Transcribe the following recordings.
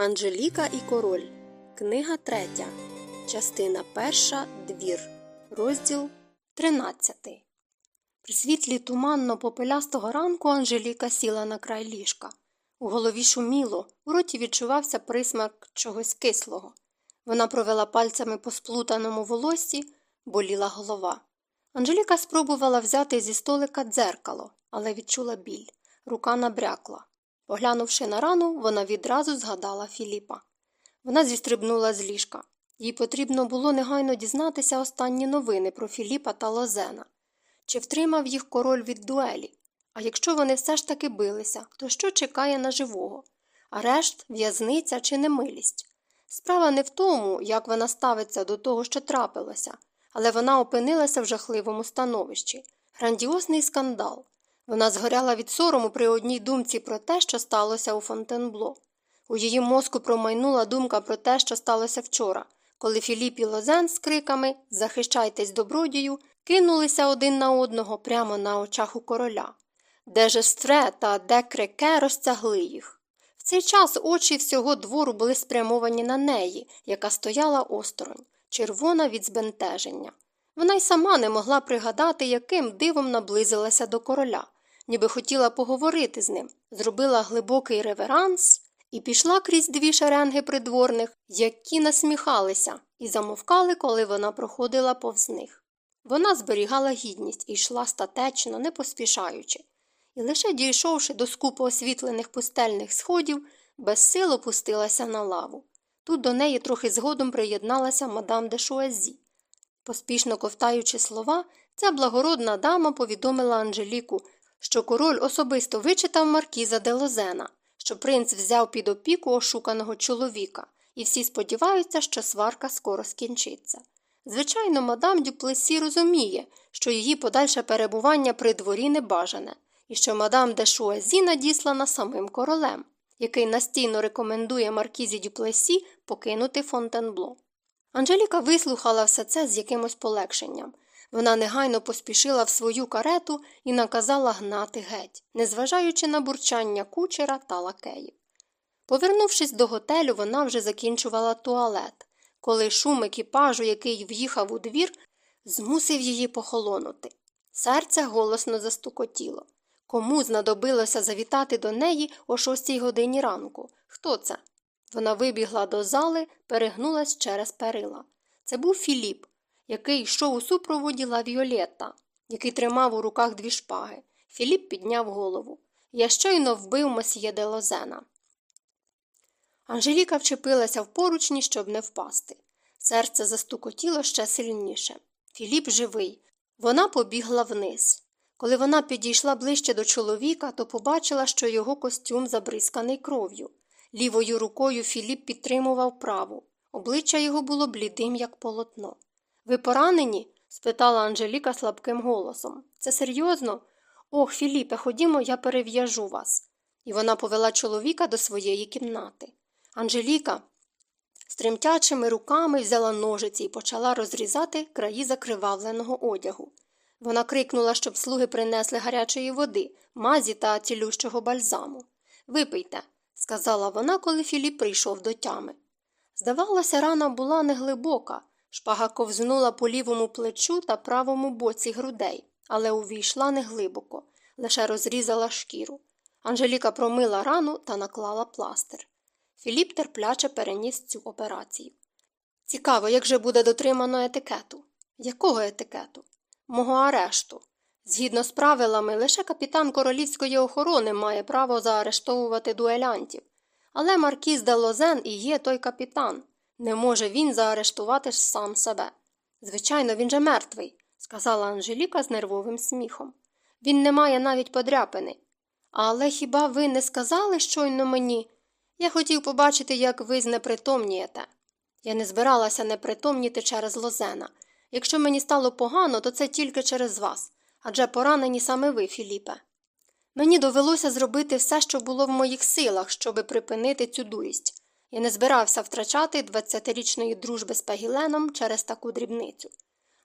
Анжеліка і король. Книга третя. Частина перша. Двір. Розділ тринадцятий. При світлі туманно попелястого ранку Анжеліка сіла на край ліжка. У голові шуміло, у роті відчувався присмак чогось кислого. Вона провела пальцями по сплутаному волоссі, боліла голова. Анжеліка спробувала взяти зі столика дзеркало, але відчула біль. Рука набрякла. Поглянувши на рану, вона відразу згадала Філіпа. Вона зістрибнула з ліжка. Їй потрібно було негайно дізнатися останні новини про Філіпа та Лозена. Чи втримав їх король від дуелі? А якщо вони все ж таки билися, то що чекає на живого? Арешт, в'язниця чи немилість? Справа не в тому, як вона ставиться до того, що трапилося, але вона опинилася в жахливому становищі. Грандіозний скандал. Вона згоряла від сорому при одній думці про те, що сталося у Фонтенбло. У її мозку промайнула думка про те, що сталося вчора, коли Філіп і Лозен з криками Захищайтесь добродію кинулися один на одного прямо на очах у короля. Де жестре та де креке розтягли їх. В цей час очі всього двору були спрямовані на неї, яка стояла осторонь, червона від збентеження. Вона й сама не могла пригадати, яким дивом наблизилася до короля ніби хотіла поговорити з ним, зробила глибокий реверанс і пішла крізь дві шеренги придворних, які насміхалися, і замовкали, коли вона проходила повз них. Вона зберігала гідність і йшла статечно, не поспішаючи, і лише дійшовши до скупо освітлених пустельних сходів, без сил опустилася на лаву. Тут до неї трохи згодом приєдналася мадам де Шуазі. Поспішно ковтаючи слова, ця благородна дама повідомила Анжеліку, що король особисто вичитав маркіза де Лозена, що принц взяв під опіку ошуканого чоловіка, і всі сподіваються, що сварка скоро скінчиться. Звичайно, мадам Дюплесі розуміє, що її подальше перебування при дворі небажане, і що мадам де Шуазі надіслана самим королем, який настійно рекомендує маркізі Дюплесі покинути Фонтенбло. Анжеліка вислухала все це з якимось полегшенням. Вона негайно поспішила в свою карету і наказала гнати геть, незважаючи на бурчання кучера та лакеїв. Повернувшись до готелю, вона вже закінчувала туалет, коли шум екіпажу, який в'їхав у двір, змусив її похолонути. Серце голосно застукотіло. Кому знадобилося завітати до неї о шостій годині ранку? Хто це? Вона вибігла до зали, перегнулась через перила. Це був Філіп, який йшов у супроводі Лавіолетта, який тримав у руках дві шпаги. Філіп підняв голову. Я щойно вбив мосьє де Лозена. Анжеліка вчепилася в поручні, щоб не впасти. Серце застукотіло ще сильніше. Філіп живий. Вона побігла вниз. Коли вона підійшла ближче до чоловіка, то побачила, що його костюм забризканий кров'ю. Лівою рукою Філіп підтримував праву. Обличчя його було блідим, як полотно. Ви поранені? спитала Анжеліка слабким голосом. Це серйозно? Ох, Філіпе, ходімо, я перев'яжу вас. І вона повела чоловіка до своєї кімнати. Анжеліка з тремтячими руками взяла ножиці і почала розрізати краї закривавленого одягу. Вона крикнула, щоб слуги принесли гарячої води, мазі та цілющого бальзаму. Випийте, сказала вона, коли Філіп прийшов до тями. Здавалося, рана була неглибока, Шпага ковзнула по лівому плечу та правому боці грудей, але увійшла неглибоко, лише розрізала шкіру. Анжеліка промила рану та наклала пластир. Філіп терпляче переніс цю операцію. Цікаво, як же буде дотримано етикету. Якого етикету? Мого арешту. Згідно з правилами, лише капітан королівської охорони має право заарештовувати дуелянтів. Але Маркіз де Лозен і є той капітан. Не може він заарештувати ж сам себе. Звичайно, він же мертвий, сказала Анжеліка з нервовим сміхом. Він не має навіть подряпини. Але хіба ви не сказали щойно мені? Я хотів побачити, як ви знепритомнієте. Я не збиралася непритомніти через лозена. Якщо мені стало погано, то це тільки через вас, адже поранені саме ви, Філіпе. Мені довелося зробити все, що було в моїх силах, щоби припинити цю дурість. Я не збирався втрачати 20-річної дружби з Пегіленом через таку дрібницю.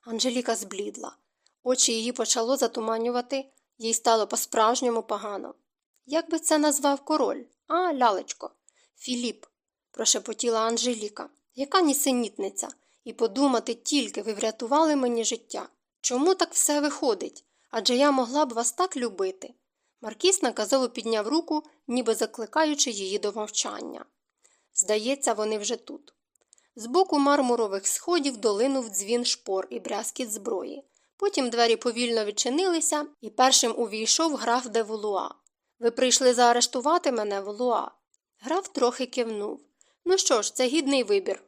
Анжеліка зблідла. Очі її почало затуманювати, їй стало по-справжньому погано. Як би це назвав король? А, лялечко, Філіп. прошепотіла Анжеліка. Яка нісенітниця? І подумати тільки ви врятували мені життя. Чому так все виходить? Адже я могла б вас так любити. Маркіс наказово підняв руку, ніби закликаючи її до мовчання. Здається, вони вже тут. З боку мармурових сходів долинув дзвін шпор і брязкіт зброї. Потім двері повільно відчинилися, і першим увійшов граф де Вулуа. Ви прийшли заарештувати мене, Вулуа. Граф трохи кивнув. Ну що ж, це гідний вибір.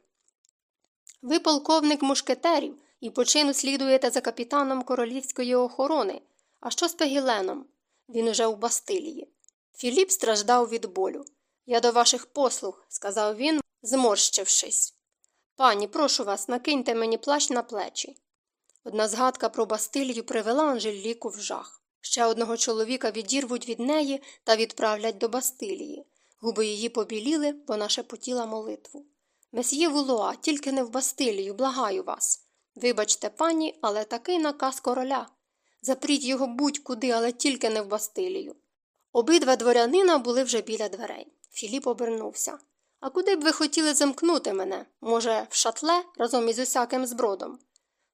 Ви полковник мушкетерів і по чину слідуєте за капітаном королівської охорони. А що з Пегіленом? Він уже у Бастилії. Філіп страждав від болю. Я до ваших послуг, сказав він, зморщившись. Пані, прошу вас, накиньте мені плащ на плечі. Одна згадка про Бастилію привела Анжеліку в жах. Ще одного чоловіка відірвуть від неї та відправлять до Бастилії. Губи її побіліли, вона шепотіла молитву. Месьє Вулуа, тільки не в Бастилію, благаю вас. Вибачте, пані, але такий наказ короля. Запріть його будь-куди, але тільки не в Бастилію. Обидва дворянина були вже біля дверей. Філіп обернувся. А куди б ви хотіли замкнути мене? Може, в шатле разом із усяким збродом?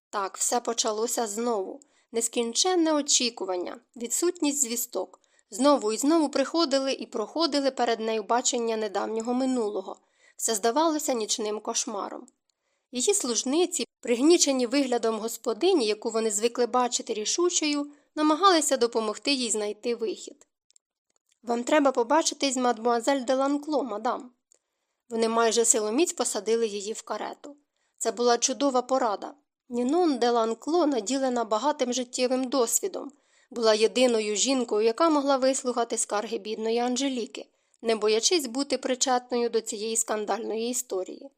Так, все почалося знову. Нескінченне очікування, відсутність звісток. Знову і знову приходили і проходили перед нею бачення недавнього минулого. Все здавалося нічним кошмаром. Її служниці, пригнічені виглядом господині, яку вони звикли бачити рішучою, намагалися допомогти їй знайти вихід. Вам треба побачитись з мадмуазель де Ланкло, мадам. Вони майже силоміць посадили її в карету. Це була чудова порада. Нінон де Ланкло, наділена багатим життєвим досвідом, була єдиною жінкою, яка могла вислухати скарги бідної Анжеліки, не боячись бути причетною до цієї скандальної історії.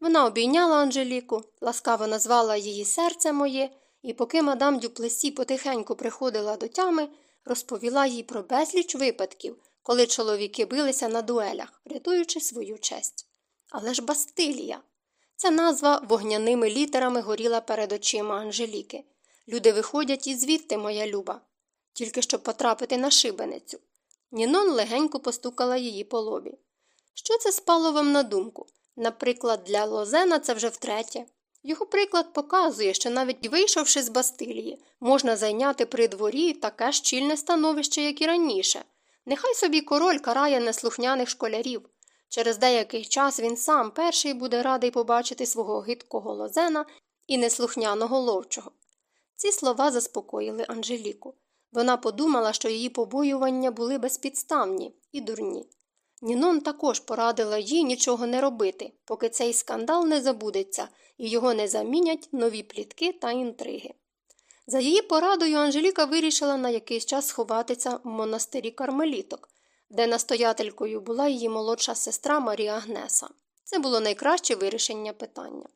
Вона обійняла Анжеліку, ласкаво назвала її серце моє, і поки мадам Дюплесі потихеньку приходила до тями, розповіла їй про безліч випадків, коли чоловіки билися на дуелях, рятуючи свою честь. Але ж Бастилія. Ця назва вогняними літерами горіла перед очима Анжеліки. Люди виходять і звідти, моя люба, тільки щоб потрапити на шибеницю. Нінон легенько постукала її по лобі. Що це спало вам на думку? Наприклад, для Лозена це вже втретє. Його приклад показує, що навіть вийшовши з Бастилії, можна зайняти при дворі таке ж чільне становище, як і раніше. Нехай собі король карає неслухняних школярів. Через деякий час він сам перший буде радий побачити свого гидкого лозена і неслухняного ловчого. Ці слова заспокоїли Анжеліку. Вона подумала, що її побоювання були безпідставні і дурні. Нінон також порадила їй нічого не робити, поки цей скандал не забудеться і його не замінять нові плітки та інтриги. За її порадою Анжеліка вирішила на якийсь час сховатися в монастирі кармеліток, де настоятелькою була її молодша сестра Марія Агнеса. Це було найкраще вирішення питання.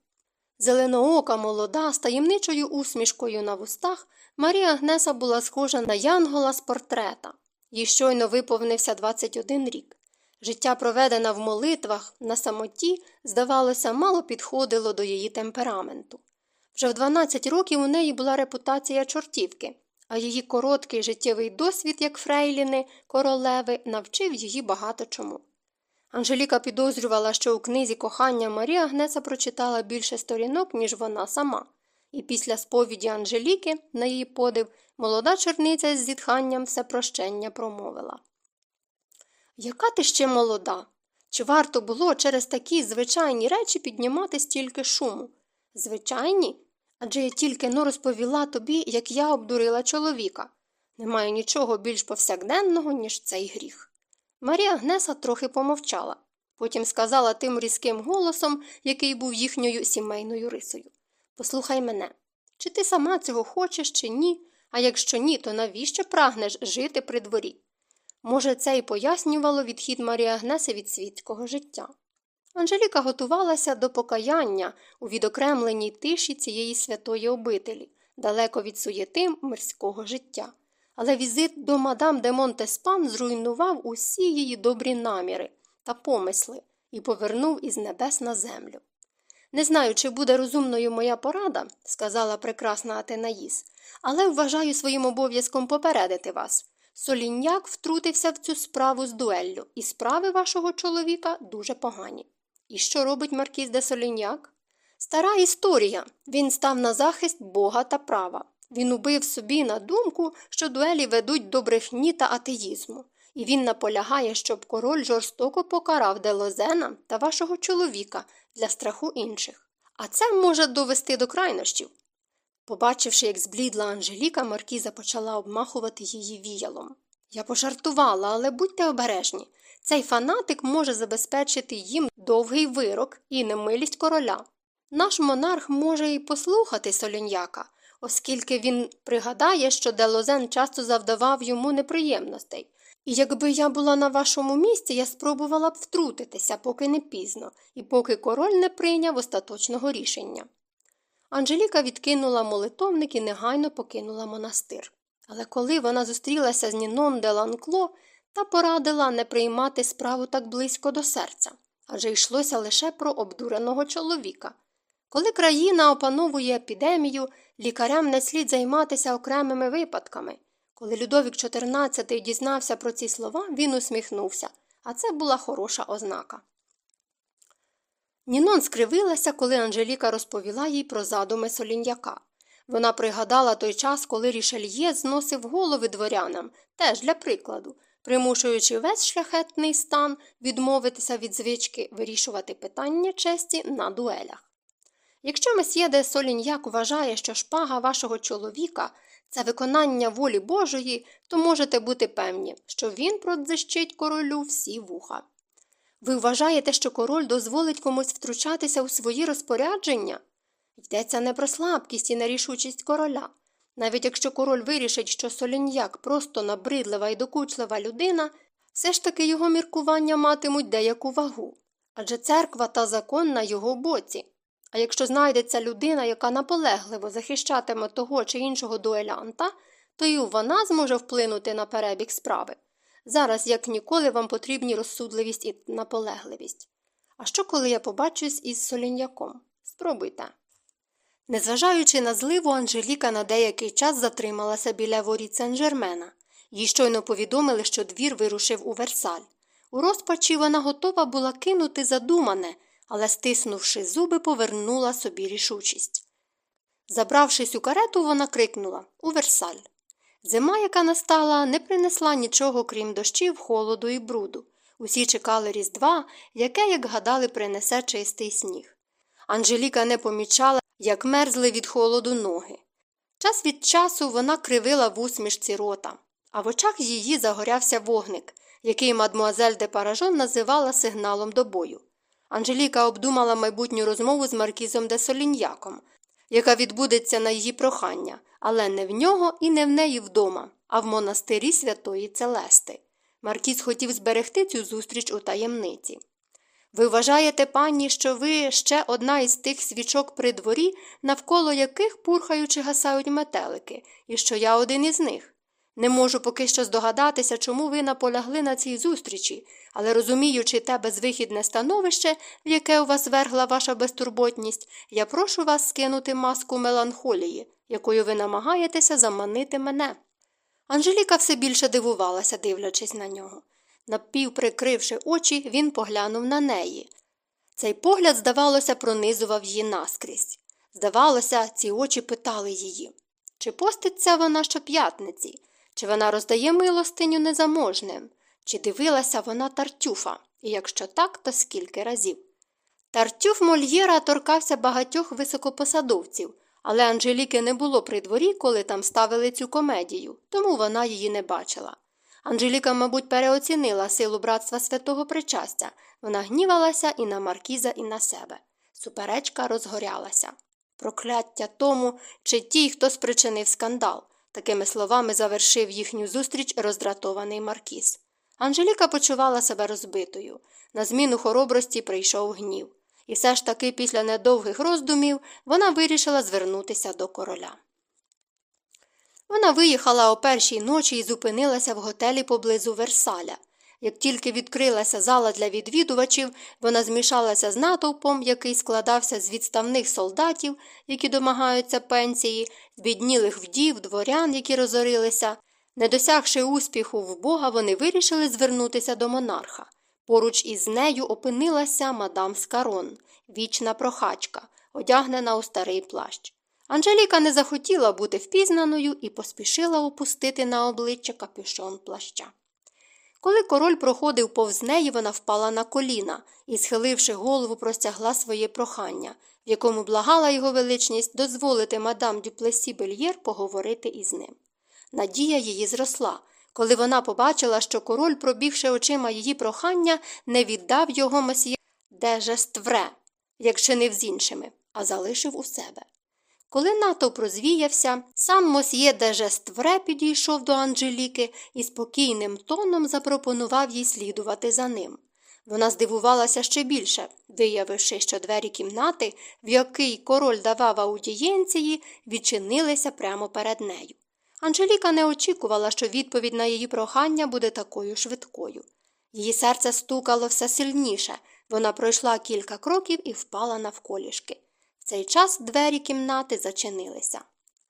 Зеленоока молода, з таємничою усмішкою на вустах, Марія Агнеса була схожа на Янгола з портрета. Їй щойно виповнився 21 рік. Життя, проведене в молитвах на самоті, здавалося, мало підходило до її темпераменту. Вже в 12 років у неї була репутація чортівки, а її короткий життєвий досвід, як Фрейліни, королеви, навчив її багато чому. Анжеліка підозрювала, що у книзі кохання Марія Агнеса прочитала більше сторінок, ніж вона сама, і після сповіді Анжеліки, на її подив, молода черниця з зітханням все прощення промовила. Яка ти ще молода? Чи варто було через такі звичайні речі піднімати стільки шуму? Звичайні? Адже я тільки но розповіла тобі, як я обдурила чоловіка. Немає нічого більш повсякденного, ніж цей гріх. Марія Гнеса трохи помовчала, потім сказала тим різким голосом, який був їхньою сімейною рисою Послухай мене, чи ти сама цього хочеш, чи ні, а якщо ні, то навіщо прагнеш жити при дворі? Може, це і пояснювало відхід Марії Агнеси від світського життя. Анжеліка готувалася до покаяння у відокремленій тиші цієї святої обителі, далеко від суєти мирського життя. Але візит до мадам де Монтеспан зруйнував усі її добрі наміри та помисли і повернув із небес на землю. Не знаю, чи буде розумною моя порада, сказала прекрасна Атенаїс, але вважаю своїм обов'язком попередити вас. Солінняк втрутився в цю справу з дуеллю, і справи вашого чоловіка дуже погані. І що робить маркіз де Соліньяк? Стара історія. Він став на захист Бога та права. Він убив собі на думку, що дуелі ведуть до брехні та атеїзму, і він наполягає, щоб король жорстоко покарав Делозена та вашого чоловіка для страху інших. А це може довести до крайнощів. Побачивши, як зблідла Анжеліка, Маркіза почала обмахувати її віялом. Я пожартувала, але будьте обережні. Цей фанатик може забезпечити їм довгий вирок і немилість короля. Наш монарх може й послухати соліньяка, оскільки він пригадає, що Делозен часто завдавав йому неприємностей. І якби я була на вашому місці, я спробувала б втрутитися, поки не пізно, і поки король не прийняв остаточного рішення. Анжеліка відкинула молитовник і негайно покинула монастир. Але коли вона зустрілася з Нінон де Ланкло, та порадила не приймати справу так близько до серця, адже йшлося лише про обдуреного чоловіка. Коли країна опановує епідемію, лікарям не слід займатися окремими випадками. Коли Людовік XIV дізнався про ці слова, він усміхнувся, а це була хороша ознака. Нінон скривилася, коли Анжеліка розповіла їй про задуми соліньяка. Вона пригадала той час, коли рішельє зносив голови дворянам, теж для прикладу, примушуючи весь шляхетний стан відмовитися від звички вирішувати питання честі на дуелях. Якщо месьє де Соліньяк вважає, що шпага вашого чоловіка це виконання волі Божої, то можете бути певні, що він продзищить королю всі вуха. Ви вважаєте, що король дозволить комусь втручатися у свої розпорядження? Йдеться не про слабкість і нерішучість короля. Навіть якщо король вирішить, що соліньяк просто набридлива і докучлива людина, все ж таки його міркування матимуть деяку вагу. Адже церква та закон на його боці. А якщо знайдеться людина, яка наполегливо захищатиме того чи іншого дуелянта, то і вона зможе вплинути на перебіг справи. Зараз, як ніколи, вам потрібні розсудливість і наполегливість. А що, коли я побачусь із соліньяком? Спробуйте. Незважаючи на зливу, Анжеліка на деякий час затрималася біля воріт Сен-Жермена. Їй щойно повідомили, що двір вирушив у Версаль. У розпачі вона готова була кинути задумане, але, стиснувши зуби, повернула собі рішучість. Забравшись у карету, вона крикнула У Версаль. Зима, яка настала, не принесла нічого, крім дощів, холоду і бруду. Усі чекали Різдва, яке, як гадали, принесе чистий сніг. Анжеліка не помічала, як мерзли від холоду ноги. Час від часу вона кривила в усмішці рота, а в очах її загорявся вогник, який мадмуазель де Паражон називала сигналом до бою. Анжеліка обдумала майбутню розмову з Маркізом де Соліньяком, яка відбудеться на її прохання, але не в нього і не в неї вдома, а в монастирі святої Целести. Маркіз хотів зберегти цю зустріч у таємниці. Ви вважаєте, пані, що ви ще одна із тих свічок при дворі, навколо яких пурхаючи гасають метелики, і що я один із них? Не можу поки що здогадатися, чому ви наполягли на цій зустрічі, але розуміючи те безвихідне становище, в яке у вас вергла ваша безтурботність, я прошу вас скинути маску меланхолії, якою ви намагаєтеся заманити мене. Анжеліка все більше дивувалася, дивлячись на нього. Напівприкривши очі, він поглянув на неї. Цей погляд, здавалося, пронизував її наскрізь. Здавалося, ці очі питали її чи поститься вона щоп'ятниці, чи вона роздає милостиню незаможним, чи дивилася вона тартюфа, і якщо так, то скільки разів. Тартюф Мольєра торкався багатьох високопосадовців, але Анжеліки не було при дворі, коли там ставили цю комедію, тому вона її не бачила. Анжеліка, мабуть, переоцінила силу братства святого причастя. Вона гнівалася і на Маркіза, і на себе. Суперечка розгорялася. Прокляття тому, чи тій, хто спричинив скандал. Такими словами завершив їхню зустріч роздратований Маркіз. Анжеліка почувала себе розбитою. На зміну хоробрості прийшов гнів. І все ж таки, після недовгих роздумів, вона вирішила звернутися до короля. Вона виїхала о першій ночі і зупинилася в готелі поблизу Версаля. Як тільки відкрилася зала для відвідувачів, вона змішалася з натовпом, який складався з відставних солдатів, які домагаються пенсії, збіднілих вдів, дворян, які розорилися. Не досягши успіху в Бога, вони вирішили звернутися до монарха. Поруч із нею опинилася мадам Скарон, вічна прохачка, одягнена у старий плащ. Анжеліка не захотіла бути впізнаною і поспішила опустити на обличчя капюшон плаща. Коли король проходив повз неї, вона впала на коліна і, схиливши голову, простягла своє прохання, в якому благала його величність дозволити мадам Дюплесі Бельєр поговорити із ним. Надія її зросла, коли вона побачила, що король, пробігши очима її прохання, не віддав його месьє Дежествре, як чинив з іншими, а залишив у себе. Коли натовп розвіявся, сам мосьє Дежествре підійшов до Анжеліки і спокійним тоном запропонував їй слідувати за ним. Вона здивувалася ще більше, виявивши, що двері кімнати, в який король давав аудієнції, відчинилися прямо перед нею. Анжеліка не очікувала, що відповідь на її прохання буде такою швидкою. Її серце стукало все сильніше, вона пройшла кілька кроків і впала навколішки. В цей час двері кімнати зачинилися.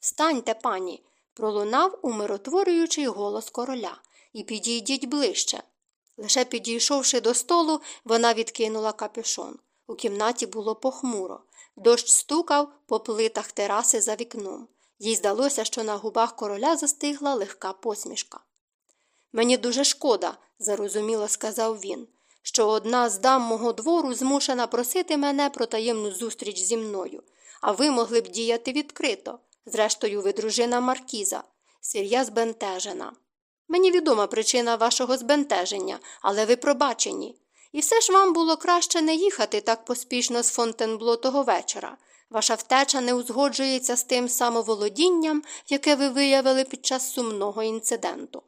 Встаньте, пані, пролунав умиротворюючий голос короля, і підійдіть ближче. Лише підійшовши до столу, вона відкинула капюшон. У кімнаті було похмуро. Дощ стукав по плитах тераси за вікном. Їй здалося, що на губах короля застигла легка посмішка. Мені дуже шкода, зарозуміло сказав він, що одна з дам мого двору змушена просити мене про таємну зустріч зі мною, а ви могли б діяти відкрито. Зрештою, ви дружина Маркіза. Сір'я збентежена. Мені відома причина вашого збентеження, але ви пробачені. І все ж вам було краще не їхати так поспішно з Фонтенбло того вечора. Ваша втеча не узгоджується з тим самоволодінням, яке ви виявили під час сумного інциденту.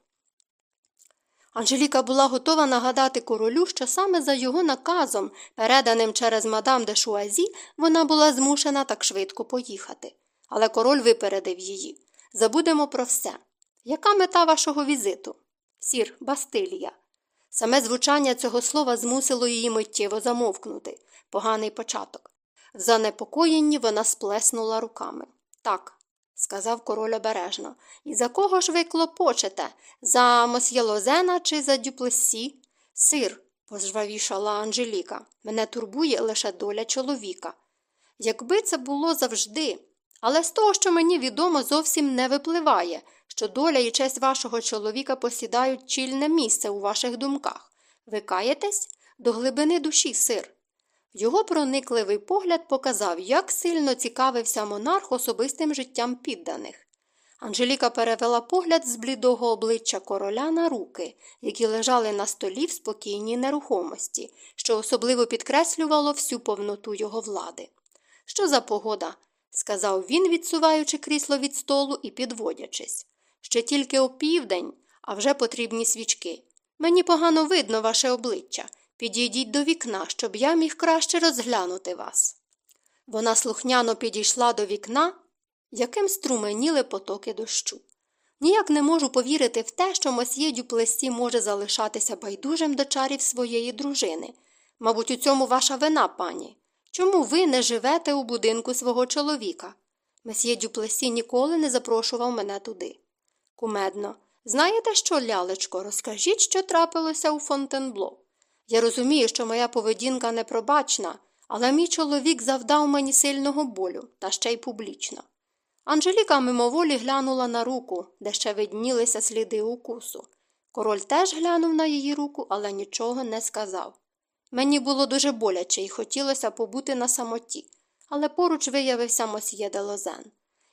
Анжеліка була готова нагадати королю, що саме за його наказом, переданим через мадам де Шуазі, вона була змушена так швидко поїхати. Але король випередив її. Забудемо про все. Яка мета вашого візиту? Сір, Бастилія. Саме звучання цього слова змусило її миттєво замовкнути поганий початок. В занепокоєнні вона сплеснула руками. Так, сказав король обережно. І за кого ж ви клопочете? За мосьє Лозена чи за дюплесі? Сир, пожвавішала Анжеліка. Мене турбує лише доля чоловіка. Якби це було завжди, але з того, що мені відомо, зовсім не випливає, що доля і честь вашого чоловіка посідають чільне місце у ваших думках. Ви каєтесь? До глибини душі сир. Його проникливий погляд показав, як сильно цікавився монарх особистим життям підданих. Анжеліка перевела погляд з блідого обличчя короля на руки, які лежали на столі в спокійній нерухомості, що особливо підкреслювало всю повноту його влади. Що за погода? сказав він, відсуваючи крісло від столу і підводячись. Ще тільки опівдень, а вже потрібні свічки. Мені погано видно ваше обличчя. Підійдіть до вікна, щоб я міг краще розглянути вас. Вона слухняно підійшла до вікна, яким струменіли потоки дощу. Ніяк не можу повірити в те, що мосьє Дюплесі може залишатися байдужим до чарів своєї дружини. Мабуть, у цьому ваша вина, пані. Чому ви не живете у будинку свого чоловіка? Месьє Дюплесі ніколи не запрошував мене туди. Кумедно, знаєте що, лялечко, розкажіть, що трапилося у Фонтенбло. Я розумію, що моя поведінка непробачна, але мій чоловік завдав мені сильного болю, та ще й публічно. Анжеліка мимоволі глянула на руку, де ще виднілися сліди укусу. Король теж глянув на її руку, але нічого не сказав. Мені було дуже боляче і хотілося побути на самоті, але поруч виявився мосьє де Лозен.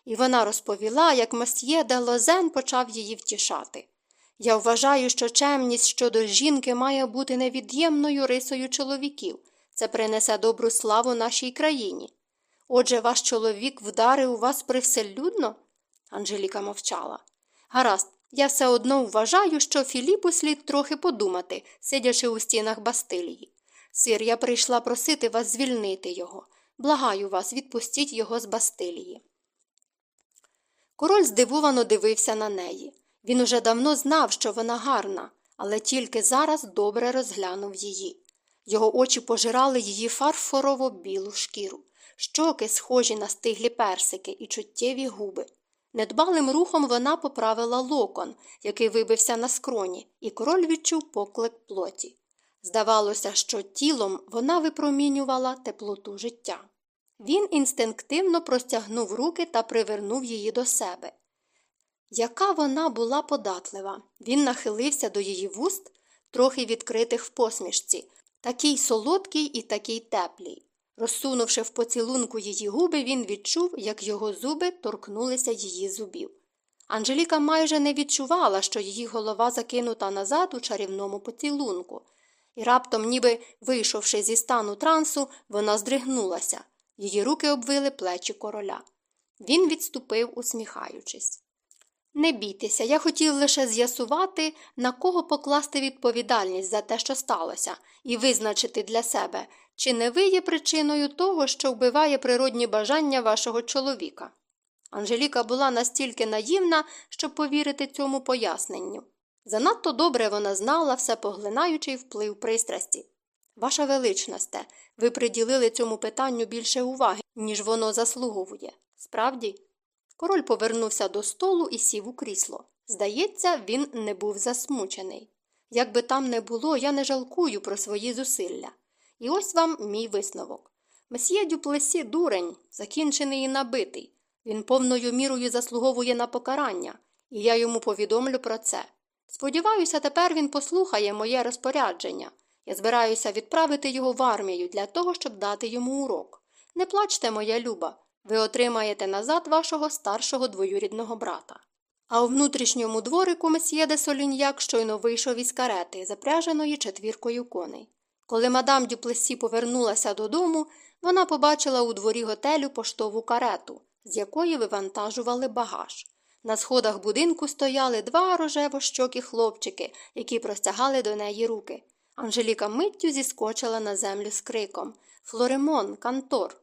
І вона розповіла, як мосьє де Лозен почав її втішати. Я вважаю, що чемність щодо жінки має бути невід'ємною рисою чоловіків. Це принесе добру славу нашій країні. Отже, ваш чоловік вдарив вас привселюдно? Анжеліка мовчала. Гаразд, я все одно вважаю, що Філіпу слід трохи подумати, сидячи у стінах Бастилії. Сир, я прийшла просити вас звільнити його. Благаю вас, відпустіть його з Бастилії. Король здивовано дивився на неї. Він уже давно знав, що вона гарна, але тільки зараз добре розглянув її. Його очі пожирали її фарфорово білу шкіру, щоки схожі на стиглі персики і чуттєві губи. Недбалим рухом вона поправила локон, який вибився на скроні, і король відчув поклик плоті. Здавалося, що тілом вона випромінювала теплоту життя. Він інстинктивно простягнув руки та привернув її до себе. Яка вона була податлива. Він нахилився до її вуст, трохи відкритих в посмішці, такий солодкий і такий теплий. Розсунувши в поцілунку її губи, він відчув, як його зуби торкнулися її зубів. Анжеліка майже не відчувала, що її голова закинута назад у чарівному поцілунку, і раптом, ніби вийшовши зі стану трансу, вона здригнулася. Її руки обвили плечі короля. Він відступив, усміхаючись. Не бійтеся, я хотів лише з'ясувати, на кого покласти відповідальність за те, що сталося, і визначити для себе, чи не ви є причиною того, що вбиває природні бажання вашого чоловіка. Анжеліка була настільки наївна, щоб повірити цьому поясненню. Занадто добре вона знала все поглинаючий вплив пристрасті. Ваша величносте, ви приділили цьому питанню більше уваги, ніж воно заслуговує. Справді? Король повернувся до столу і сів у крісло. Здається, він не був засмучений. Як би там не було, я не жалкую про свої зусилля. І ось вам мій висновок. Месьє Дюплесі дурень, закінчений і набитий. Він повною мірою заслуговує на покарання, і я йому повідомлю про це. Сподіваюся, тепер він послухає моє розпорядження. Я збираюся відправити його в армію для того, щоб дати йому урок. Не плачте, моя люба, ви отримаєте назад вашого старшого двоюрідного брата. А у внутрішньому дворику месьє де Соліньяк щойно вийшов із карети, запряженої четвіркою коней. Коли мадам Дюплесі повернулася додому, вона побачила у дворі готелю поштову карету, з якої вивантажували багаж. На сходах будинку стояли два рожево-щокі хлопчики, які простягали до неї руки. Анжеліка миттю зіскочила на землю з криком Флоремон, Кантор.